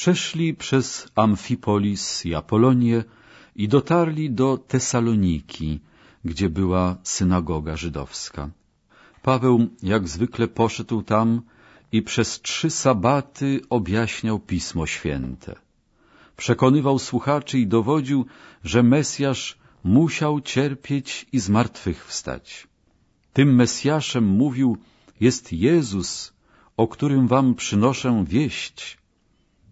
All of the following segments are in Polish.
Przeszli przez Amfipolis i Apolonię i dotarli do Tesaloniki, gdzie była synagoga żydowska. Paweł jak zwykle poszedł tam i przez trzy sabaty objaśniał Pismo Święte. Przekonywał słuchaczy i dowodził, że Mesjasz musiał cierpieć i zmartwychwstać. Tym Mesjaszem mówił, jest Jezus, o którym wam przynoszę wieść.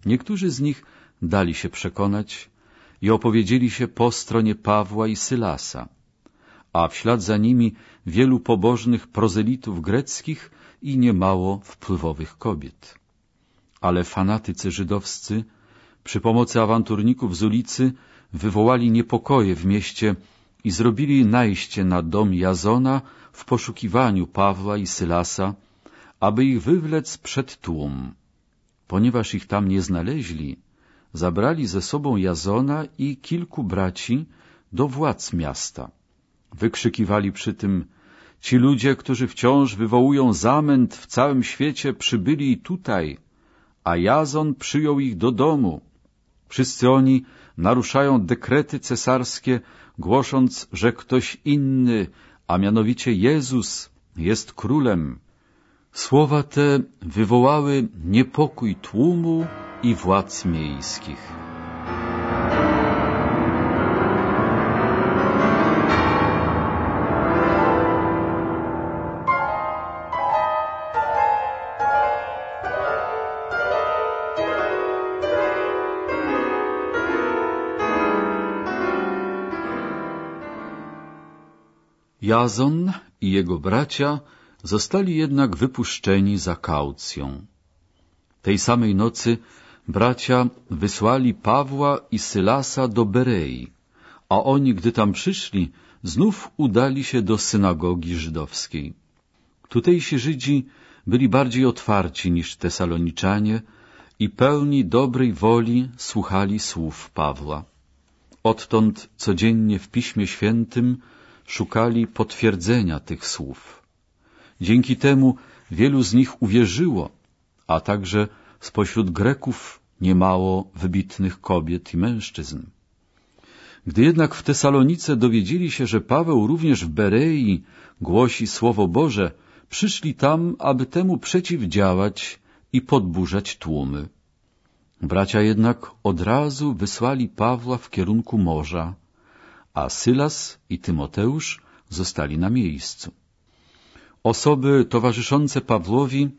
Niektórzy z nich dali się przekonać i opowiedzieli się po stronie Pawła i Sylasa, a w ślad za nimi wielu pobożnych prozelitów greckich i niemało wpływowych kobiet. Ale fanatycy żydowscy przy pomocy awanturników z ulicy wywołali niepokoje w mieście i zrobili najście na dom Jazona w poszukiwaniu Pawła i Sylasa, aby ich wywlec przed tłum. Ponieważ ich tam nie znaleźli, zabrali ze sobą Jazona i kilku braci do władz miasta. Wykrzykiwali przy tym, ci ludzie, którzy wciąż wywołują zamęt w całym świecie, przybyli tutaj, a Jazon przyjął ich do domu. Wszyscy oni naruszają dekrety cesarskie, głosząc, że ktoś inny, a mianowicie Jezus, jest królem. Słowa te wywołały niepokój tłumu i władz miejskich. Jazon i jego bracia zostali jednak wypuszczeni za kaucją. Tej samej nocy bracia wysłali Pawła i Sylasa do Berei, a oni, gdy tam przyszli, znów udali się do synagogi żydowskiej. Tutejsi Żydzi byli bardziej otwarci niż Tesaloniczanie i pełni dobrej woli słuchali słów Pawła. Odtąd codziennie w Piśmie Świętym szukali potwierdzenia tych słów. Dzięki temu wielu z nich uwierzyło, a także spośród Greków niemało wybitnych kobiet i mężczyzn. Gdy jednak w Tesalonice dowiedzieli się, że Paweł również w Berei głosi Słowo Boże, przyszli tam, aby temu przeciwdziałać i podburzać tłumy. Bracia jednak od razu wysłali Pawła w kierunku morza, a Sylas i Tymoteusz zostali na miejscu. Osoby towarzyszące Pawłowi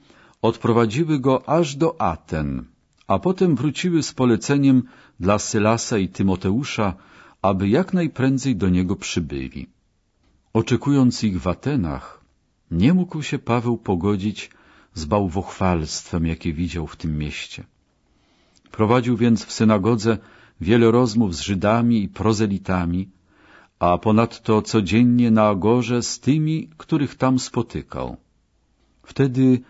odprowadziły go aż do Aten, a potem wróciły z poleceniem dla Sylasa i Tymoteusza, aby jak najprędzej do niego przybyli. Oczekując ich w Atenach, nie mógł się Paweł pogodzić z bałwochwalstwem, jakie widział w tym mieście. Prowadził więc w synagodze wiele rozmów z Żydami i prozelitami, a ponadto codziennie na agorze z tymi, których tam spotykał. Wtedy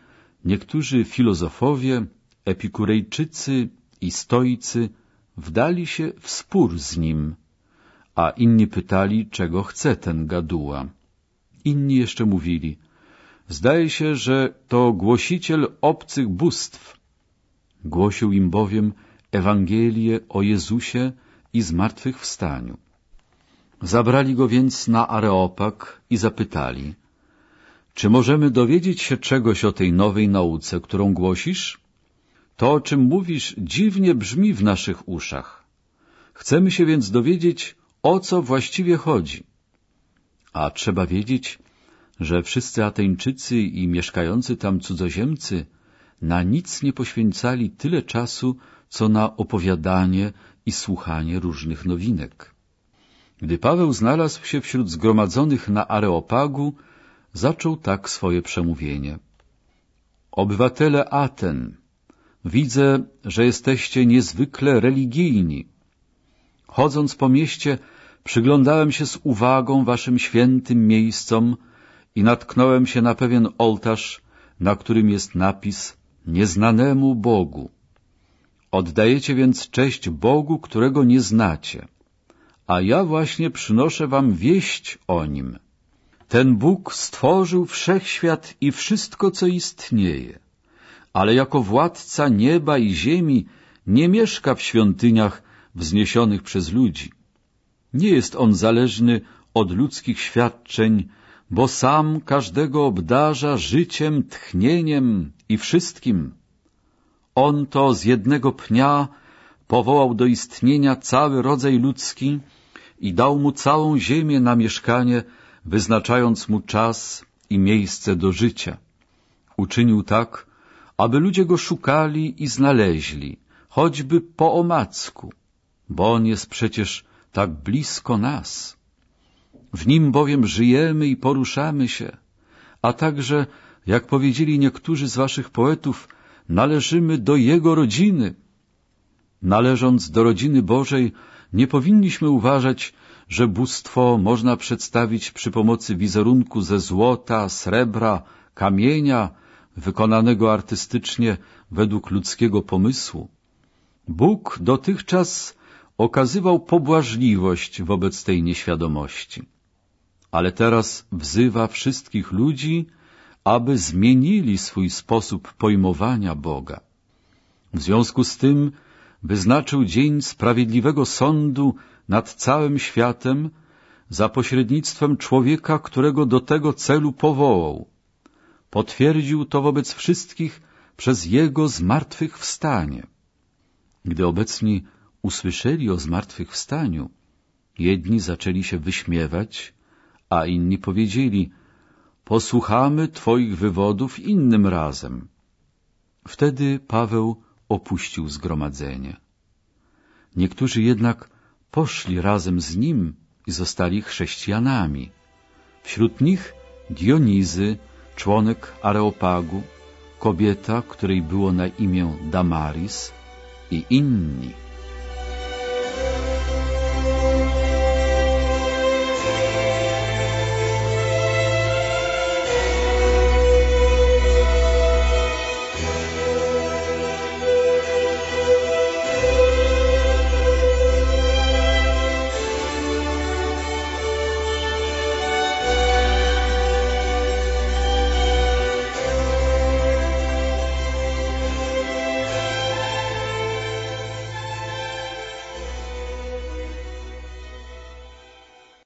niektórzy filozofowie, epikurejczycy i stoicy wdali się w spór z nim, a inni pytali, czego chce ten gaduła. Inni jeszcze mówili, zdaje się, że to głosiciel obcych bóstw. Głosił im bowiem Ewangelię o Jezusie i zmartwychwstaniu. Zabrali go więc na Areopag i zapytali, czy możemy dowiedzieć się czegoś o tej nowej nauce, którą głosisz? To, o czym mówisz, dziwnie brzmi w naszych uszach. Chcemy się więc dowiedzieć, o co właściwie chodzi. A trzeba wiedzieć, że wszyscy Ateńczycy i mieszkający tam cudzoziemcy na nic nie poświęcali tyle czasu, co na opowiadanie i słuchanie różnych nowinek. Gdy Paweł znalazł się wśród zgromadzonych na Areopagu, zaczął tak swoje przemówienie. Obywatele Aten, widzę, że jesteście niezwykle religijni. Chodząc po mieście, przyglądałem się z uwagą waszym świętym miejscom i natknąłem się na pewien ołtarz, na którym jest napis Nieznanemu Bogu. Oddajecie więc cześć Bogu, którego nie znacie a ja właśnie przynoszę wam wieść o nim. Ten Bóg stworzył wszechświat i wszystko, co istnieje, ale jako władca nieba i ziemi nie mieszka w świątyniach wzniesionych przez ludzi. Nie jest on zależny od ludzkich świadczeń, bo sam każdego obdarza życiem, tchnieniem i wszystkim. On to z jednego pnia powołał do istnienia cały rodzaj ludzki i dał mu całą ziemię na mieszkanie, wyznaczając mu czas i miejsce do życia. Uczynił tak, aby ludzie go szukali i znaleźli, choćby po omacku, bo on jest przecież tak blisko nas. W nim bowiem żyjemy i poruszamy się, a także, jak powiedzieli niektórzy z waszych poetów, należymy do Jego rodziny. Należąc do rodziny Bożej, nie powinniśmy uważać, że bóstwo można przedstawić przy pomocy wizerunku ze złota, srebra, kamienia, wykonanego artystycznie według ludzkiego pomysłu. Bóg dotychczas okazywał pobłażliwość wobec tej nieświadomości, ale teraz wzywa wszystkich ludzi, aby zmienili swój sposób pojmowania Boga. W związku z tym wyznaczył dzień sprawiedliwego sądu nad całym światem za pośrednictwem człowieka, którego do tego celu powołał. Potwierdził to wobec wszystkich przez jego zmartwychwstanie. Gdy obecni usłyszeli o zmartwychwstaniu, jedni zaczęli się wyśmiewać, a inni powiedzieli, posłuchamy Twoich wywodów innym razem. Wtedy Paweł opuścił zgromadzenie. Niektórzy jednak poszli razem z nim i zostali chrześcijanami. Wśród nich Dionizy, członek Areopagu, kobieta, której było na imię Damaris i inni.